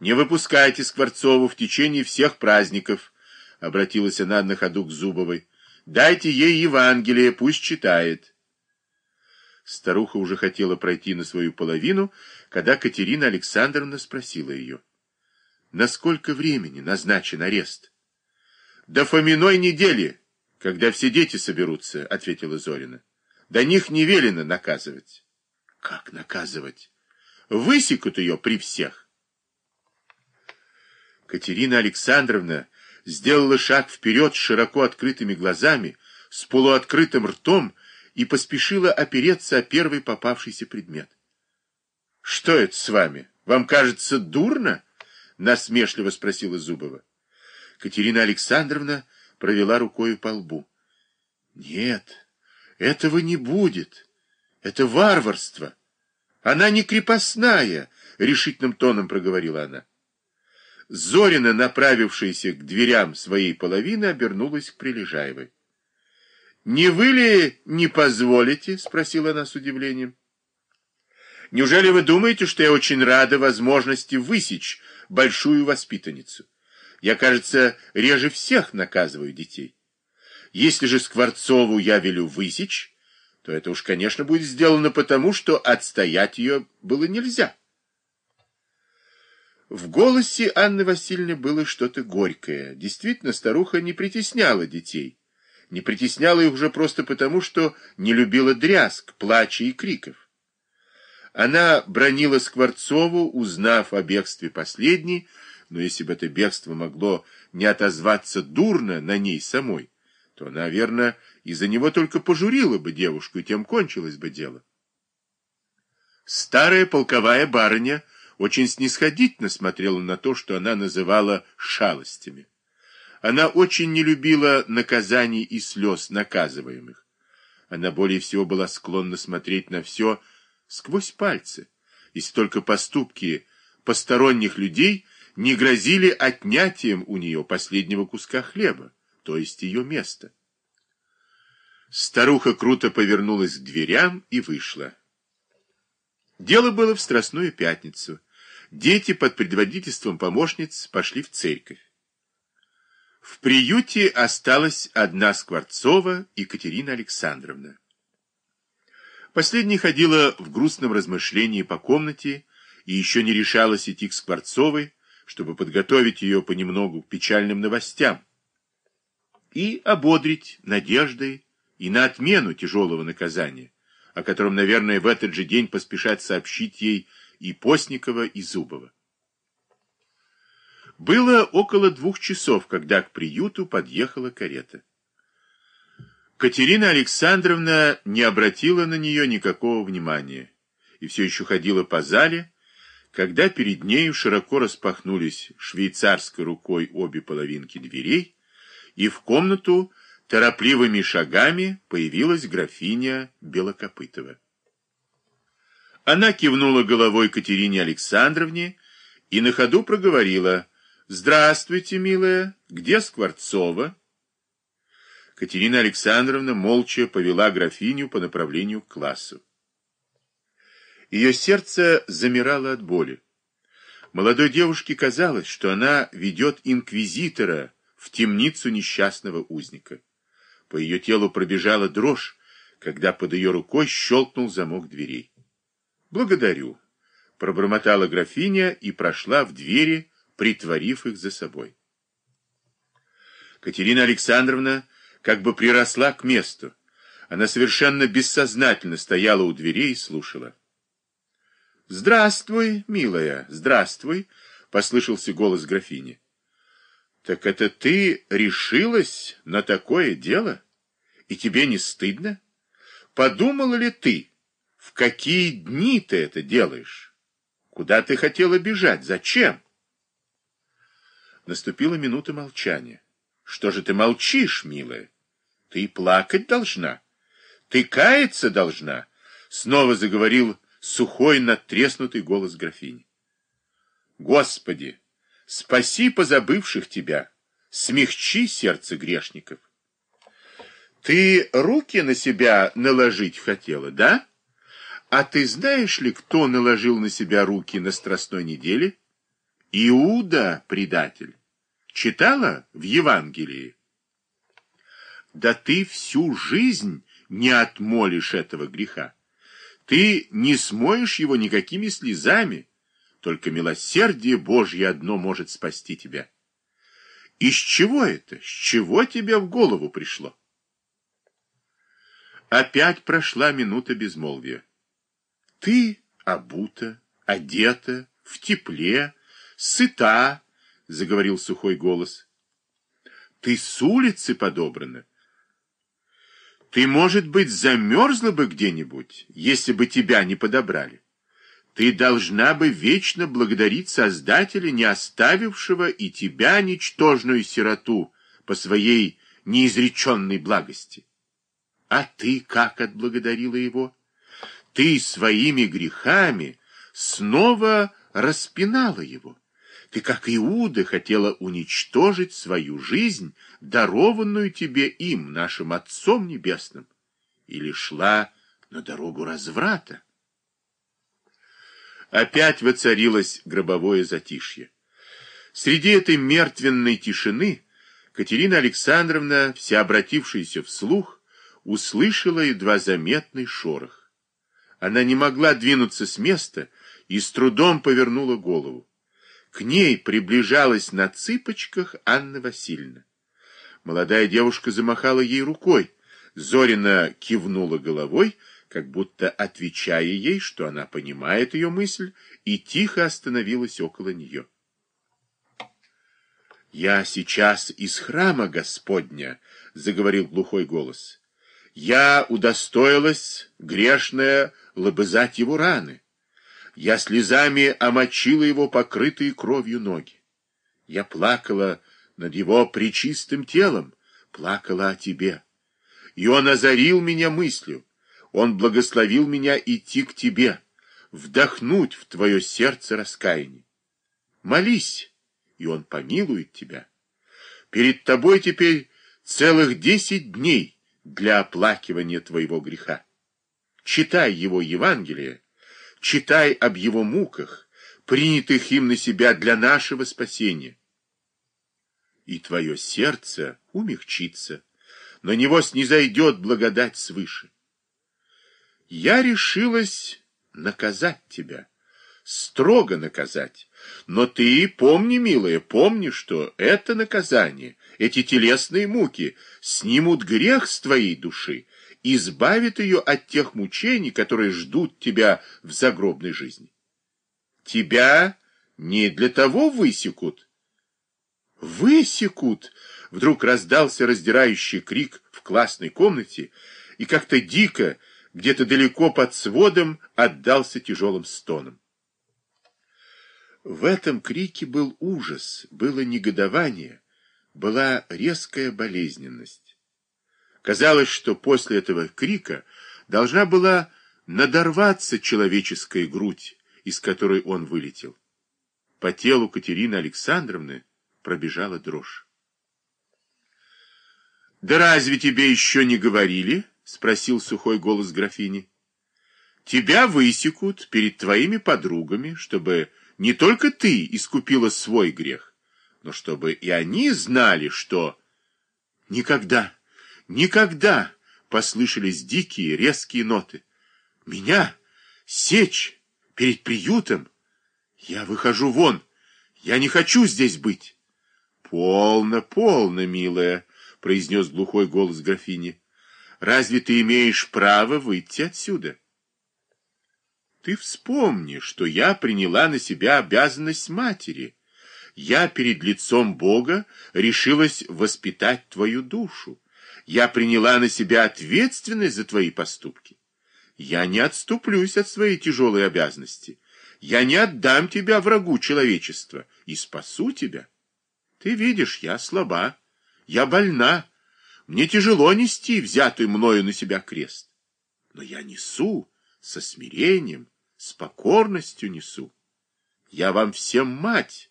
Не выпускайте Скворцову в течение всех праздников, обратилась она на ходу к Зубовой. Дайте ей Евангелие, пусть читает. Старуха уже хотела пройти на свою половину, когда Катерина Александровна спросила ее. На сколько времени назначен арест? До Фоминой недели, когда все дети соберутся, ответила Зорина. До них не велено наказывать. Как наказывать? Высекут ее при всех. Катерина Александровна сделала шаг вперед с широко открытыми глазами, с полуоткрытым ртом и поспешила опереться о первый попавшийся предмет. — Что это с вами? Вам кажется дурно? — насмешливо спросила Зубова. Катерина Александровна провела рукою по лбу. — Нет, этого не будет. Это варварство. Она не крепостная, — решительным тоном проговорила она. Зорина, направившаяся к дверям своей половины, обернулась к Прилежаевой. — Не вы ли не позволите? — спросила она с удивлением. — Неужели вы думаете, что я очень рада возможности высечь большую воспитанницу? Я, кажется, реже всех наказываю детей. Если же Скворцову я велю высечь, то это уж, конечно, будет сделано потому, что отстоять ее было нельзя. В голосе Анны Васильевны было что-то горькое. Действительно, старуха не притесняла детей. Не притесняла их уже просто потому, что не любила дрязг, плача и криков. Она бронила Скворцову, узнав о бегстве последней, но если бы это бегство могло не отозваться дурно на ней самой, то, наверное, из-за него только пожурила бы девушку, и тем кончилось бы дело. Старая полковая барыня очень снисходительно смотрела на то, что она называла шалостями. Она очень не любила наказаний и слез наказываемых. Она более всего была склонна смотреть на все сквозь пальцы, если только поступки посторонних людей не грозили отнятием у нее последнего куска хлеба, то есть ее место. Старуха круто повернулась к дверям и вышла. Дело было в Страстную Пятницу. Дети под предводительством помощниц пошли в церковь. В приюте осталась одна Скворцова и Катерина Александровна. Последняя ходила в грустном размышлении по комнате и еще не решалась идти к Скворцовой, чтобы подготовить ее понемногу к печальным новостям и ободрить надеждой и на отмену тяжелого наказания, о котором, наверное, в этот же день поспешать сообщить ей и Постникова, и Зубова. Было около двух часов, когда к приюту подъехала карета. Катерина Александровна не обратила на нее никакого внимания и все еще ходила по зале, когда перед нею широко распахнулись швейцарской рукой обе половинки дверей, и в комнату торопливыми шагами появилась графиня Белокопытова. Она кивнула головой Катерине Александровне и на ходу проговорила «Здравствуйте, милая, где Скворцова?» Катерина Александровна молча повела графиню по направлению к классу. Ее сердце замирало от боли. Молодой девушке казалось, что она ведет инквизитора в темницу несчастного узника. По ее телу пробежала дрожь, когда под ее рукой щелкнул замок дверей. Благодарю, пробормотала графиня и прошла в двери, притворив их за собой. Катерина Александровна как бы приросла к месту. Она совершенно бессознательно стояла у дверей и слушала. «Здравствуй, милая, здравствуй!» — послышался голос графини. «Так это ты решилась на такое дело? И тебе не стыдно? Подумала ли ты, в какие дни ты это делаешь? Куда ты хотела бежать? Зачем? Наступила минута молчания. Что же ты молчишь, милая? Ты плакать должна. Ты каяться должна. Снова заговорил сухой, надтреснутый голос графини. Господи, спаси позабывших тебя, смягчи сердце грешников. Ты руки на себя наложить хотела, да? А ты знаешь ли, кто наложил на себя руки на Страстной неделе? Иуда предатель. Читала в Евангелии? Да ты всю жизнь не отмолишь этого греха. Ты не смоешь его никакими слезами. Только милосердие Божье одно может спасти тебя. Из чего это? С чего тебе в голову пришло? Опять прошла минута безмолвия. Ты обута, одета, в тепле, сыта, заговорил сухой голос. Ты с улицы подобрана. Ты, может быть, замерзла бы где-нибудь, если бы тебя не подобрали. Ты должна бы вечно благодарить Создателя, не оставившего и тебя, ничтожную сироту, по своей неизреченной благости. А ты как отблагодарила его? Ты своими грехами снова распинала его. Ты, как Иуда, хотела уничтожить свою жизнь, дарованную тебе им, нашим Отцом Небесным, или шла на дорогу разврата. Опять воцарилось гробовое затишье. Среди этой мертвенной тишины Катерина Александровна, вся обратившаяся вслух, услышала едва заметный шорох. Она не могла двинуться с места и с трудом повернула голову. К ней приближалась на цыпочках Анна Васильевна. Молодая девушка замахала ей рукой. Зорина кивнула головой, как будто отвечая ей, что она понимает ее мысль, и тихо остановилась около нее. «Я сейчас из храма Господня», — заговорил глухой голос. «Я удостоилась, грешная, лобызать его раны. Я слезами омочила его покрытые кровью ноги. Я плакала над его причистым телом, плакала о тебе. И он озарил меня мыслью. Он благословил меня идти к тебе, вдохнуть в твое сердце раскаяние. Молись, и он помилует тебя. Перед тобой теперь целых десять дней для оплакивания твоего греха. Читай его Евангелие, читай об его муках, принятых им на себя для нашего спасения. И твое сердце умягчится, на него снизойдет благодать свыше. Я решилась наказать тебя, строго наказать. Но ты помни, милая, помни, что это наказание, эти телесные муки снимут грех с твоей души, избавит ее от тех мучений, которые ждут тебя в загробной жизни. Тебя не для того высекут. Высекут! Вдруг раздался раздирающий крик в классной комнате, и как-то дико, где-то далеко под сводом, отдался тяжелым стоном. В этом крике был ужас, было негодование, была резкая болезненность. Казалось, что после этого крика должна была надорваться человеческая грудь, из которой он вылетел. По телу Катерины Александровны пробежала дрожь. «Да разве тебе еще не говорили?» — спросил сухой голос графини. «Тебя высекут перед твоими подругами, чтобы не только ты искупила свой грех, но чтобы и они знали, что...» «Никогда!» Никогда послышались дикие, резкие ноты. Меня сечь перед приютом? Я выхожу вон. Я не хочу здесь быть. Полно, полно, милая, произнес глухой голос графини. Разве ты имеешь право выйти отсюда? Ты вспомни, что я приняла на себя обязанность матери. Я перед лицом Бога решилась воспитать твою душу. Я приняла на себя ответственность за твои поступки. Я не отступлюсь от своей тяжелой обязанности. Я не отдам тебя врагу человечества и спасу тебя. Ты видишь, я слаба, я больна. Мне тяжело нести взятый мною на себя крест. Но я несу со смирением, с покорностью несу. Я вам всем мать,